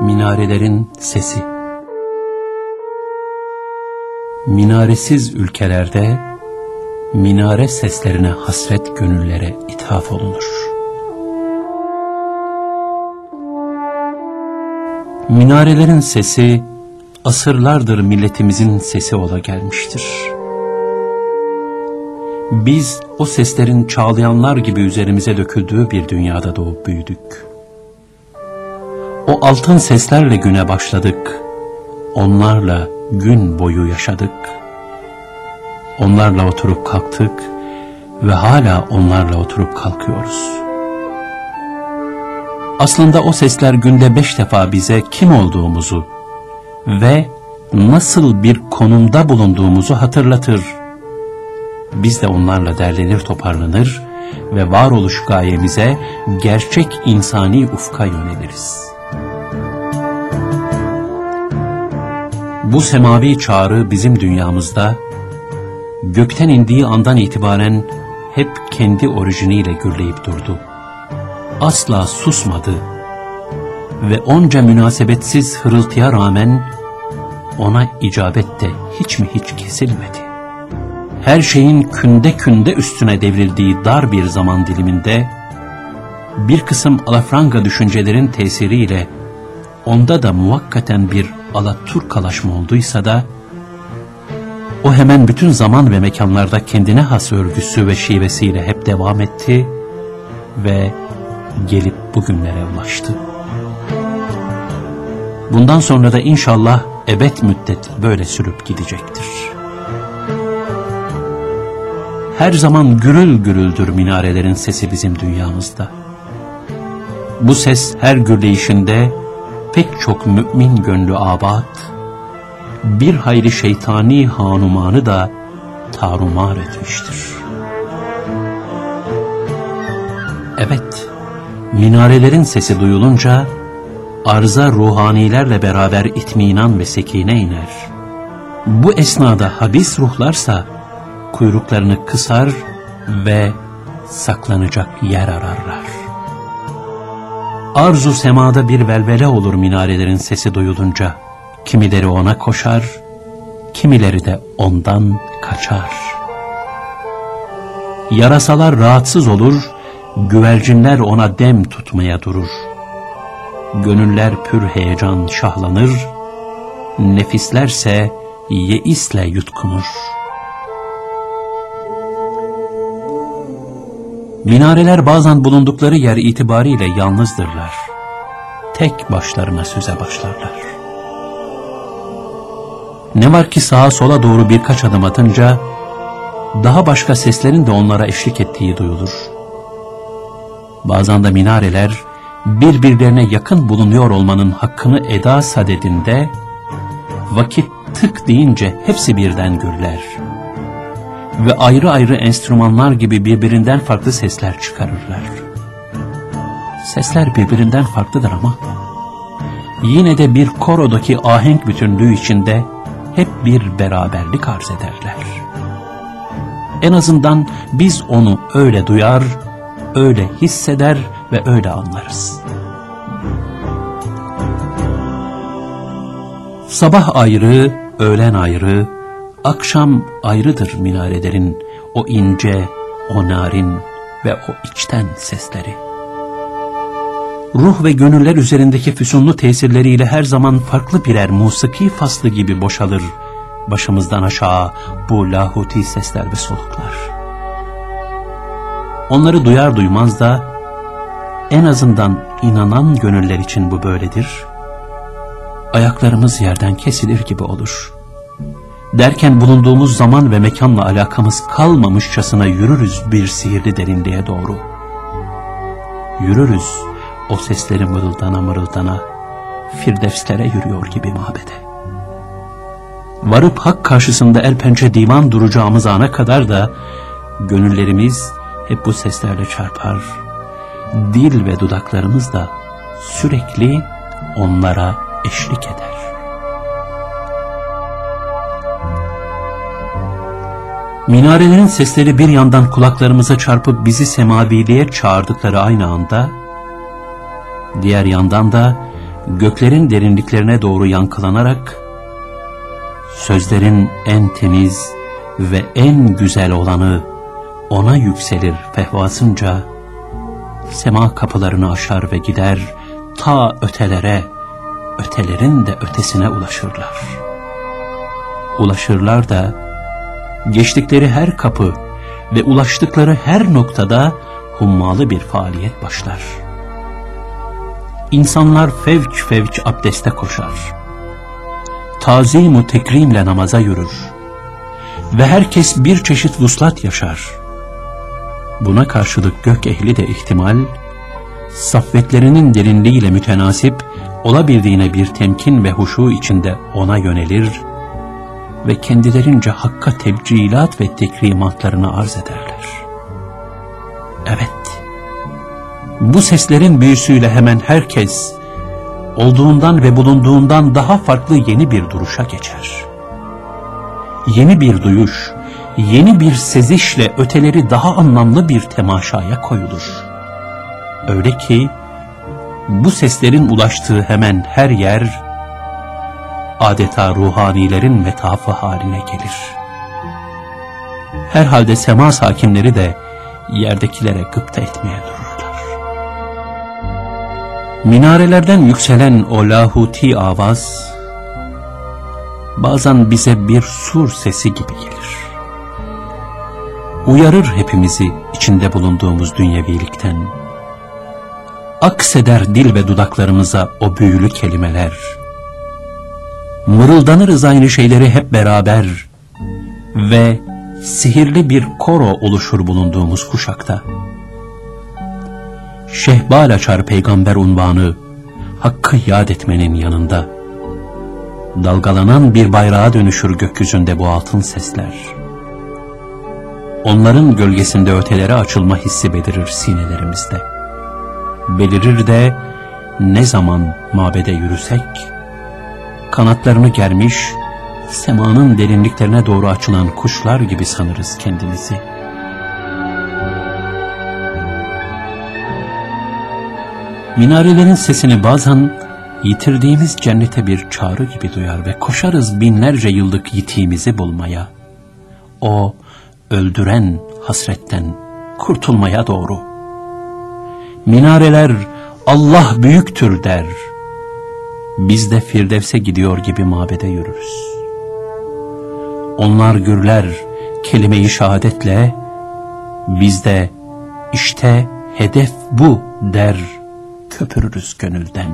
Minarelerin sesi Minaresiz ülkelerde minare seslerine hasret gönüllere ithaf olunur. Minarelerin sesi asırlardır milletimizin sesi ola gelmiştir. Biz o seslerin çağlayanlar gibi üzerimize döküldüğü bir dünyada doğup büyüdük. O altın seslerle güne başladık. Onlarla gün boyu yaşadık. Onlarla oturup kalktık ve hala onlarla oturup kalkıyoruz. Aslında o sesler günde beş defa bize kim olduğumuzu ve nasıl bir konumda bulunduğumuzu hatırlatır. Biz de onlarla derlenir toparlanır ve varoluş gayemize gerçek insani ufka yöneliriz. Bu semavi çağrı bizim dünyamızda gökten indiği andan itibaren hep kendi orijiniyle gürleyip durdu. Asla susmadı ve onca münasebetsiz hırıltıya rağmen ona icabet de hiç mi hiç kesilmedi. Her şeyin künde künde üstüne devrildiği dar bir zaman diliminde bir kısım alafranga düşüncelerin tesiriyle onda da muvakkaten bir alaturkalaşma olduysa da o hemen bütün zaman ve mekanlarda kendine has örgüsü ve şivesiyle hep devam etti ve gelip bugünlere ulaştı. Bundan sonra da inşallah ebed müddet böyle sürüp gidecektir. Her zaman gürül gürüldür minarelerin sesi bizim dünyamızda. Bu ses her gürleyişinde pek çok mümin gönlü abat, bir hayli şeytani hanumanı da tarumar etmiştir. Evet, minarelerin sesi duyulunca, arza ruhanilerle beraber itminan ve sekine iner. Bu esnada habis ruhlarsa, kuyruklarını kısar ve saklanacak yer ararlar. Arzu semada bir velvele olur minarelerin sesi duyulunca. Kimileri ona koşar, kimileri de ondan kaçar. Yarasalar rahatsız olur, güvercinler ona dem tutmaya durur. Gönüller pür heyecan şahlanır, nefislerse yeisle yutkunur.'' Minareler bazen bulundukları yer itibariyle yalnızdırlar. Tek başlarına söze başlarlar. Ne var ki sağa sola doğru birkaç adım atınca, daha başka seslerin de onlara eşlik ettiği duyulur. Bazen de minareler, birbirlerine yakın bulunuyor olmanın hakkını eda sadedinde, vakit tık deyince hepsi birden gürler.'' Ve ayrı ayrı enstrümanlar gibi birbirinden farklı sesler çıkarırlar. Sesler birbirinden farklıdır ama yine de bir korodaki ahenk bütünlüğü içinde hep bir beraberlik arz ederler. En azından biz onu öyle duyar, öyle hisseder ve öyle anlarız. Sabah ayrı, öğlen ayrı, Akşam ayrıdır minarelerin o ince, o narin ve o içten sesleri. Ruh ve gönüller üzerindeki füsunlu tesirleriyle her zaman farklı birer musiki faslı gibi boşalır başımızdan aşağı bu lahuti sesler ve soluklar. Onları duyar duymaz da en azından inanan gönüller için bu böyledir. Ayaklarımız yerden kesilir gibi olur.'' Derken bulunduğumuz zaman ve mekanla alakamız kalmamışçasına yürürüz bir sihirli derinliğe doğru. Yürürüz o sesleri mırıldana mırıldana firdevslere yürüyor gibi mabede. Varıp hak karşısında el pençe divan duracağımız ana kadar da gönüllerimiz hep bu seslerle çarpar. Dil ve dudaklarımız da sürekli onlara eşlik eder. Minarelerin sesleri bir yandan kulaklarımıza çarpıp bizi semaviliğe çağırdıkları aynı anda, diğer yandan da göklerin derinliklerine doğru yankılanarak sözlerin en temiz ve en güzel olanı ona yükselir fehvasınca sema kapılarını aşar ve gider ta ötelere, ötelerin de ötesine ulaşırlar. Ulaşırlar da geçtikleri her kapı ve ulaştıkları her noktada hummalı bir faaliyet başlar. İnsanlar fevç fevç abdeste koşar. Tazimu tekrimle namaza yürür. Ve herkes bir çeşit vuslat yaşar. Buna karşılık gök ehli de ihtimal, saffetlerinin derinliğiyle mütenasip, olabildiğine bir temkin ve huşu içinde ona yönelir ve kendilerince hakka tebcilat ve tekrimatlarını arz ederler. Evet, bu seslerin büyüsüyle hemen herkes, olduğundan ve bulunduğundan daha farklı yeni bir duruşa geçer. Yeni bir duyuş, yeni bir sezişle öteleri daha anlamlı bir temaşaya koyulur. Öyle ki, bu seslerin ulaştığı hemen her yer, adeta ruhanilerin metafı haline gelir. Herhalde sema sakimleri de yerdekilere gıpta etmeye dururlar. Minarelerden yükselen o lahuti avaz, bazen bize bir sur sesi gibi gelir. Uyarır hepimizi içinde bulunduğumuz dünyevilikten. Akseder dil ve dudaklarımıza o büyülü kelimeler, mırıldanırız aynı şeyleri hep beraber ve sihirli bir koro oluşur bulunduğumuz kuşakta. Şehbal açar peygamber unvanı, hakkı yad etmenin yanında. Dalgalanan bir bayrağa dönüşür gökyüzünde bu altın sesler. Onların gölgesinde ötelere açılma hissi belirir sinelerimizde. Belirir de ne zaman mabede yürüsek, kanatlarını germiş, semanın derinliklerine doğru açılan kuşlar gibi sanırız kendimizi. Minarelerin sesini bazen yitirdiğimiz cennete bir çağrı gibi duyar ve koşarız binlerce yıllık yitiğimizi bulmaya. O öldüren hasretten kurtulmaya doğru. Minareler Allah büyüktür der biz de Firdevs'e gidiyor gibi mabede yürürüz. Onlar gürler kelime-i şehadetle, biz de işte hedef bu der köpürürüz gönülden.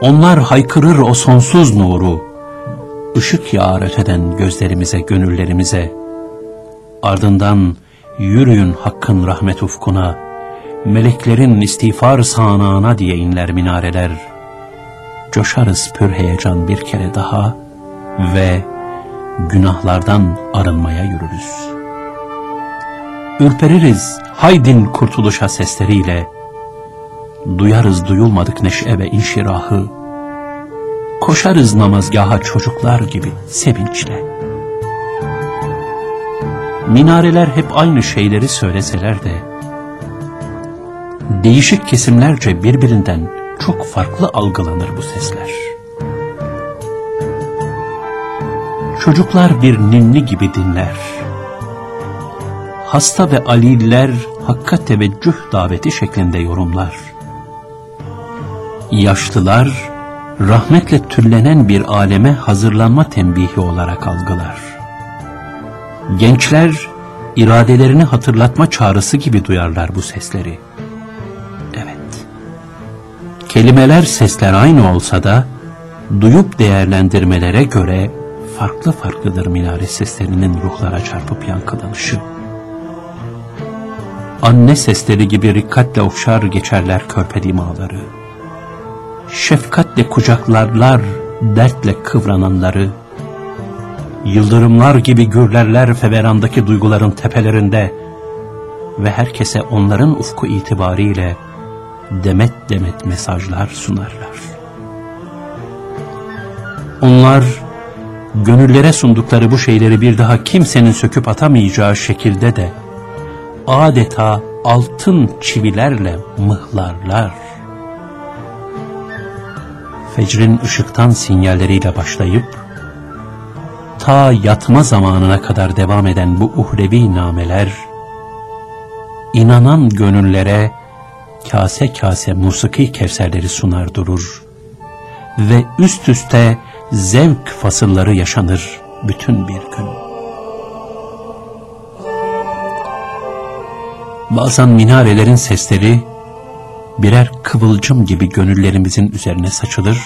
Onlar haykırır o sonsuz nuru, ışık yağar öteden gözlerimize, gönüllerimize. Ardından yürüyün hakkın rahmet ufkuna, meleklerin istiğfar sağanağına diye inler minareler. Coşarız pür heyecan bir kere daha ve günahlardan arınmaya yürürüz. Ürpeririz haydin kurtuluşa sesleriyle, duyarız duyulmadık neşe ve inşirahı, koşarız namazgaha çocuklar gibi sevinçle. Minareler hep aynı şeyleri söyleseler de, değişik kesimlerce birbirinden çok farklı algılanır bu sesler. Çocuklar bir ninni gibi dinler. Hasta ve aliller hakka teveccüh daveti şeklinde yorumlar. Yaşlılar rahmetle türlenen bir aleme hazırlanma tembihi olarak algılar. Gençler iradelerini hatırlatma çağrısı gibi duyarlar bu sesleri. Kelimeler sesler aynı olsa da duyup değerlendirmelere göre farklı farklıdır minare seslerinin ruhlara çarpıp yankılanışı. Anne sesleri gibi rikkatle okşar geçerler körpe dimaları. Şefkatle kucaklarlar dertle kıvrananları. Yıldırımlar gibi gürlerler feverandaki duyguların tepelerinde ve herkese onların ufku itibariyle demet demet mesajlar sunarlar. Onlar gönüllere sundukları bu şeyleri bir daha kimsenin söküp atamayacağı şekilde de adeta altın çivilerle mıhlarlar. fecrin ışıktan sinyalleriyle başlayıp, ta yatma zamanına kadar devam eden bu uhrevi nameler, inanan gönüllere kase kase musiki kevserleri sunar durur ve üst üste zevk fasılları yaşanır bütün bir gün. Bazen minarelerin sesleri birer kıvılcım gibi gönüllerimizin üzerine saçılır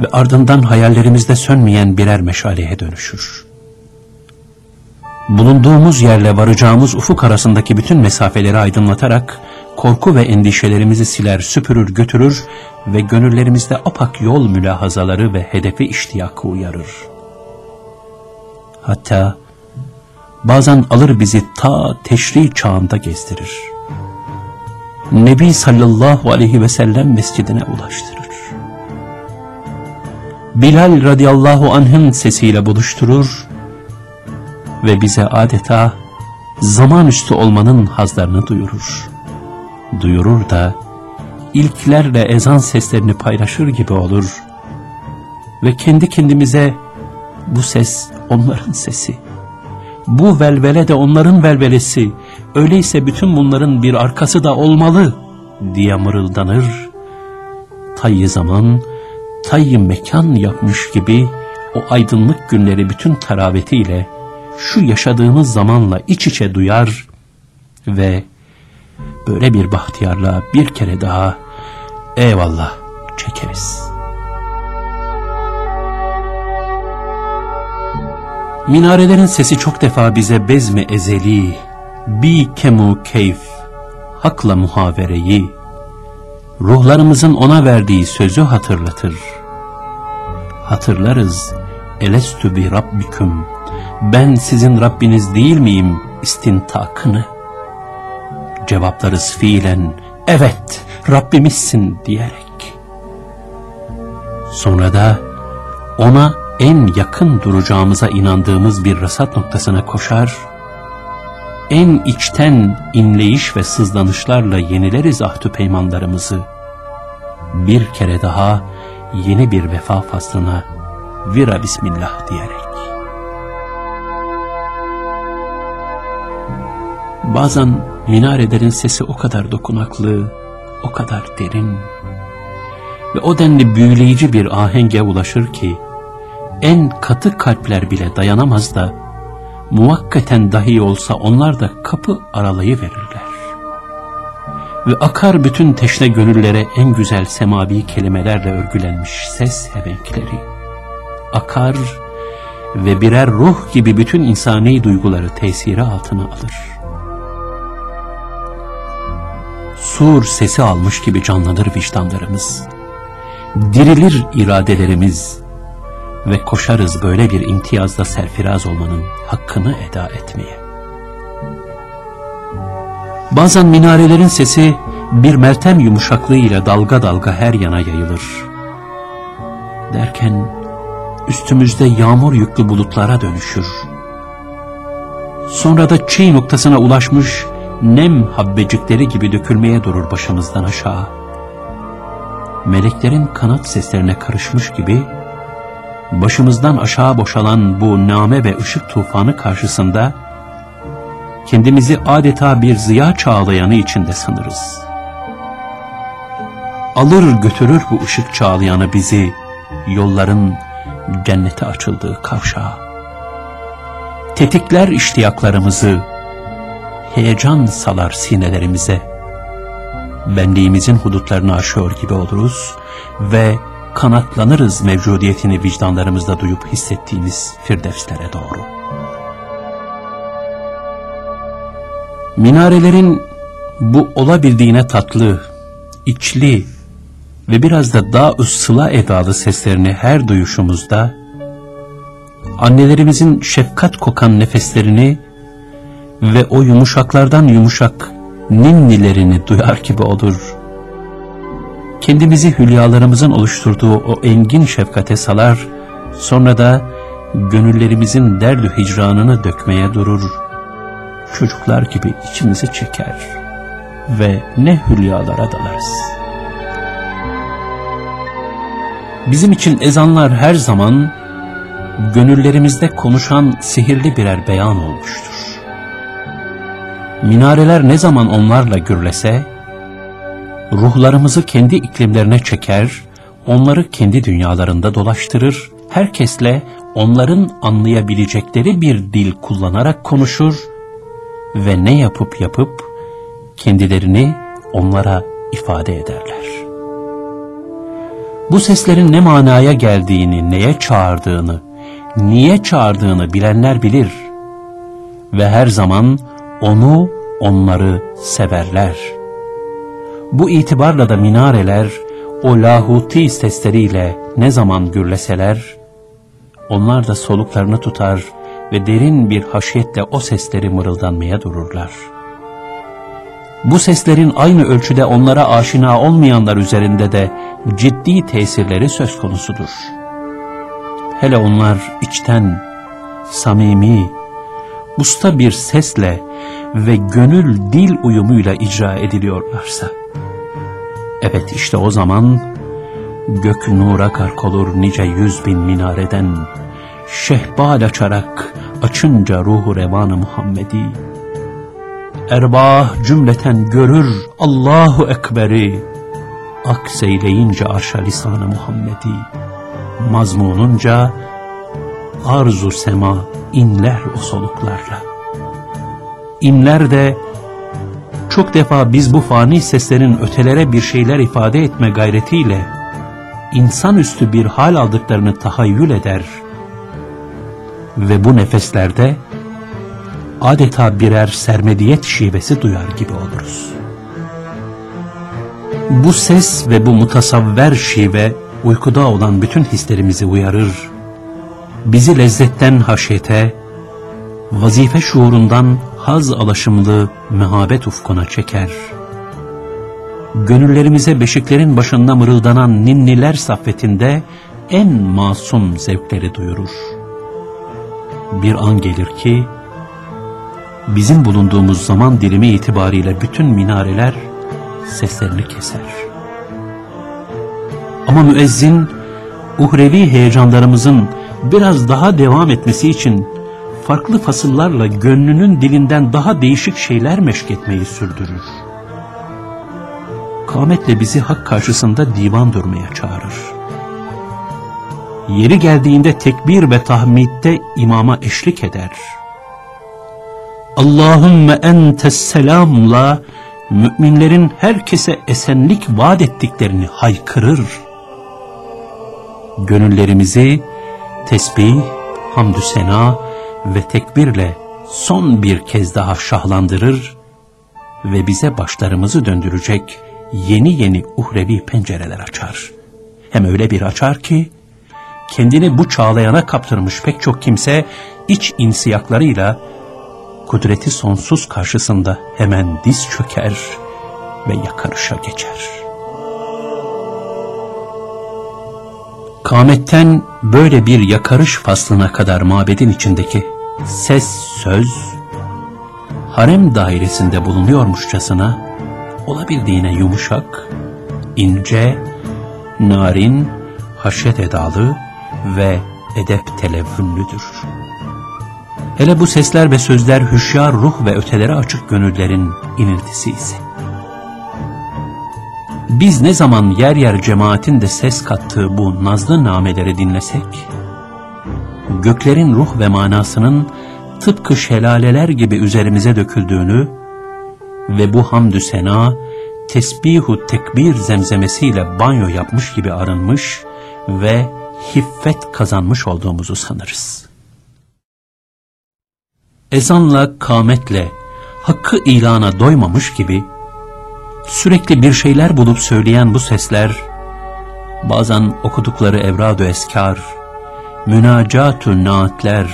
ve ardından hayallerimizde sönmeyen birer meşaleye dönüşür. Bulunduğumuz yerle varacağımız ufuk arasındaki bütün mesafeleri aydınlatarak korku ve endişelerimizi siler, süpürür, götürür ve gönüllerimizde apak yol mülahazaları ve hedefi iştiyakı uyarır. Hatta bazen alır bizi ta teşri çağında gezdirir. Nebi sallallahu aleyhi ve sellem mescidine ulaştırır. Bilal radıyallahu anh'ın sesiyle buluşturur ve bize adeta zamanüstü olmanın hazlarını duyurur. Duyurur da ilklerle ezan seslerini paylaşır gibi olur ve kendi kendimize bu ses onların sesi, bu velvele de onların velvelesi, öyleyse bütün bunların bir arkası da olmalı diye mırıldanır. Tayyi zaman, tayyi mekan yapmış gibi o aydınlık günleri bütün teravetiyle şu yaşadığımız zamanla iç içe duyar ve böyle bir bahtiyarlığa bir kere daha eyvallah çekeriz. Minarelerin sesi çok defa bize bezmi ezeli, bi kemu keyf, hakla muhavereyi, ruhlarımızın ona verdiği sözü hatırlatır. Hatırlarız, elestü bi rabbiküm, ben sizin Rabbiniz değil miyim istintakını? Cevaplarız fiilen, evet Rabbimizsin diyerek. Sonra da ona en yakın duracağımıza inandığımız bir rasat noktasına koşar, en içten inleyiş ve sızlanışlarla yenileriz ahdü peymanlarımızı. Bir kere daha yeni bir vefa faslına vira bismillah diyerek. Bazen minarelerin sesi o kadar dokunaklı, o kadar derin ve o denli büyüleyici bir ahenge ulaşır ki, en katı kalpler bile dayanamaz da, muvakkaten dahi olsa onlar da kapı aralayı verirler. Ve akar bütün teşne gönüllere en güzel semavi kelimelerle örgülenmiş ses hevenkleri. Akar ve birer ruh gibi bütün insani duyguları tesiri altına alır. Sur sesi almış gibi canlanır vicdanlarımız. Dirilir iradelerimiz ve koşarız böyle bir imtiyazda serfiraz olmanın hakkını eda etmeye. Bazen minarelerin sesi bir meltem yumuşaklığıyla dalga dalga her yana yayılır. Derken üstümüzde yağmur yüklü bulutlara dönüşür. Sonra da çiğ noktasına ulaşmış nem habbecikleri gibi dökülmeye durur başımızdan aşağı. Meleklerin kanat seslerine karışmış gibi, başımızdan aşağı boşalan bu name ve ışık tufanı karşısında, kendimizi adeta bir ziya çağlayanı içinde sanırız. Alır götürür bu ışık çağlayanı bizi, yolların cennete açıldığı kavşağa. Tetikler iştiyaklarımızı, heyecan salar sinelerimize. Benliğimizin hudutlarını aşıyor gibi oluruz ve kanatlanırız mevcudiyetini vicdanlarımızda duyup hissettiğimiz firdevslere doğru. Minarelerin bu olabildiğine tatlı, içli ve biraz da daha ıssıla edalı seslerini her duyuşumuzda, annelerimizin şefkat kokan nefeslerini ve o yumuşaklardan yumuşak ninnilerini duyar gibi olur. Kendimizi hülyalarımızın oluşturduğu o engin şefkate salar, sonra da gönüllerimizin derdü hicranını dökmeye durur. Çocuklar gibi içimizi çeker ve ne hülyalara dalarız. Bizim için ezanlar her zaman gönüllerimizde konuşan sihirli birer beyan olmuştur. Minareler ne zaman onlarla gürlese, ruhlarımızı kendi iklimlerine çeker, onları kendi dünyalarında dolaştırır, herkesle onların anlayabilecekleri bir dil kullanarak konuşur ve ne yapıp yapıp kendilerini onlara ifade ederler. Bu seslerin ne manaya geldiğini, neye çağırdığını, niye çağırdığını bilenler bilir ve her zaman onu, onları severler. Bu itibarla da minareler, o lahuti sesleriyle ne zaman gürleseler, onlar da soluklarını tutar ve derin bir haşiyetle o sesleri mırıldanmaya dururlar. Bu seslerin aynı ölçüde onlara aşina olmayanlar üzerinde de ciddi tesirleri söz konusudur. Hele onlar içten, samimi, usta bir sesle ve gönül dil uyumuyla icra ediliyorlarsa, evet işte o zaman gök nura kark olur nice yüz bin minareden, şehbal açarak açınca ruhu revanı Muhammedi, erbah cümleten görür Allahu Ekber'i, akseyleyince arşa lisanı Muhammedi, mazmununca arzu sema inler o soluklarla. İnler de çok defa biz bu fani seslerin ötelere bir şeyler ifade etme gayretiyle insanüstü bir hal aldıklarını tahayyül eder ve bu nefeslerde adeta birer sermediyet şivesi duyar gibi oluruz. Bu ses ve bu mutasavver şive uykuda olan bütün hislerimizi uyarır, bizi lezzetten haşyete, vazife şuurundan haz alaşımlı mehabet ufkuna çeker. Gönüllerimize beşiklerin başında mırıldanan ninniler saffetinde en masum zevkleri duyurur. Bir an gelir ki, bizim bulunduğumuz zaman dilimi itibariyle bütün minareler seslerini keser. Ama müezzin, uhrevi heyecanlarımızın biraz daha devam etmesi için farklı fasıllarla gönlünün dilinden daha değişik şeyler meşk etmeyi sürdürür. Kametle bizi hak karşısında divan durmaya çağırır. Yeri geldiğinde tekbir ve tahmidde imama eşlik eder. Allahümme entes selamla müminlerin herkese esenlik vaat ettiklerini haykırır. Gönüllerimizi tesbih, hamdü sena ve tekbirle son bir kez daha şahlandırır ve bize başlarımızı döndürecek yeni yeni uhrevi pencereler açar. Hem öyle bir açar ki, kendini bu çağlayana kaptırmış pek çok kimse iç insiyaklarıyla kudreti sonsuz karşısında hemen diz çöker ve yakarışa geçer.'' Kametten böyle bir yakarış faslına kadar mabedin içindeki ses söz, harem dairesinde bulunuyormuşçasına olabildiğine yumuşak, ince, narin, haşyet edalı ve edep televvünlüdür. Hele bu sesler ve sözler hüşyar ruh ve ötelere açık gönüllerin iniltisi ise biz ne zaman yer yer cemaatin de ses kattığı bu nazlı nameleri dinlesek, göklerin ruh ve manasının tıpkı şelaleler gibi üzerimize döküldüğünü ve bu hamdü sena, tesbihu tekbir zemzemesiyle banyo yapmış gibi arınmış ve hiffet kazanmış olduğumuzu sanırız. Ezanla, kametle, hakkı ilana doymamış gibi, sürekli bir şeyler bulup söyleyen bu sesler, bazen okudukları evrad-ı eskar, münacat-ı naatler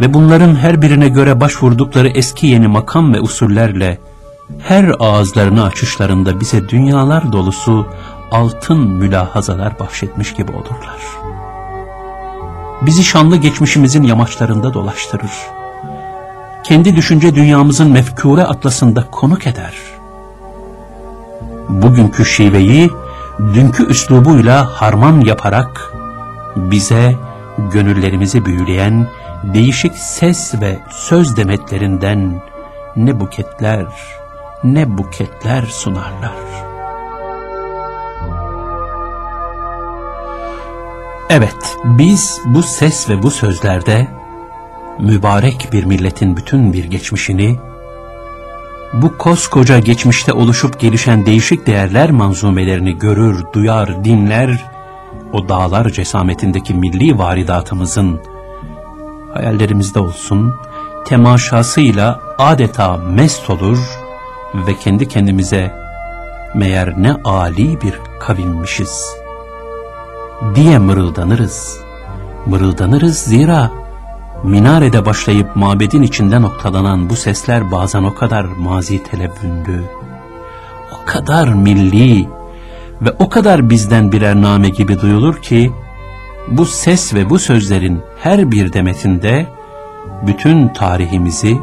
ve bunların her birine göre başvurdukları eski yeni makam ve usullerle her ağızlarını açışlarında bize dünyalar dolusu altın mülahazalar bahşetmiş gibi olurlar. Bizi şanlı geçmişimizin yamaçlarında dolaştırır. Kendi düşünce dünyamızın mefkure atlasında konuk eder bugünkü şiveyi dünkü üslubuyla harman yaparak bize gönüllerimizi büyüleyen değişik ses ve söz demetlerinden ne buketler, ne buketler sunarlar. Evet, biz bu ses ve bu sözlerde mübarek bir milletin bütün bir geçmişini, bu koskoca geçmişte oluşup gelişen değişik değerler manzumelerini görür, duyar, dinler, o dağlar cesametindeki milli varidatımızın hayallerimizde olsun, temaşasıyla adeta mest olur ve kendi kendimize meğer ne âli bir kavimmişiz diye mırıldanırız. Mırıldanırız zira minarede başlayıp mabedin içinde noktalanan bu sesler bazen o kadar mazi televvünlü, o kadar milli ve o kadar bizden birer name gibi duyulur ki, bu ses ve bu sözlerin her bir demetinde bütün tarihimizi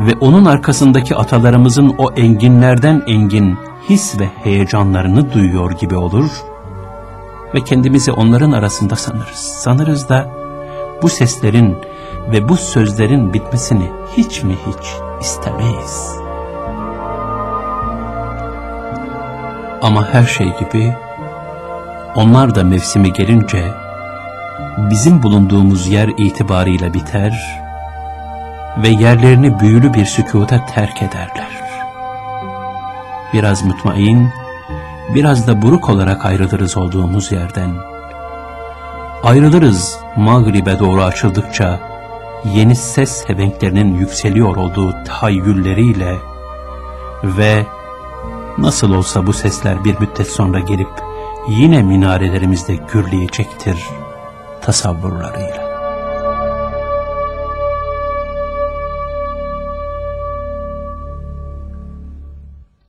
ve onun arkasındaki atalarımızın o enginlerden engin his ve heyecanlarını duyuyor gibi olur ve kendimizi onların arasında sanırız. Sanırız da bu seslerin ve bu sözlerin bitmesini hiç mi hiç istemeyiz. Ama her şey gibi onlar da mevsimi gelince bizim bulunduğumuz yer itibarıyla biter ve yerlerini büyülü bir sükuta terk ederler. Biraz mutmain, biraz da buruk olarak ayrılırız olduğumuz yerden. Ayrılırız mağribe doğru açıldıkça, yeni ses hebenklerinin yükseliyor olduğu tahayyülleriyle ve nasıl olsa bu sesler bir müddet sonra gelip yine minarelerimizde gürleyecektir tasavvurlarıyla.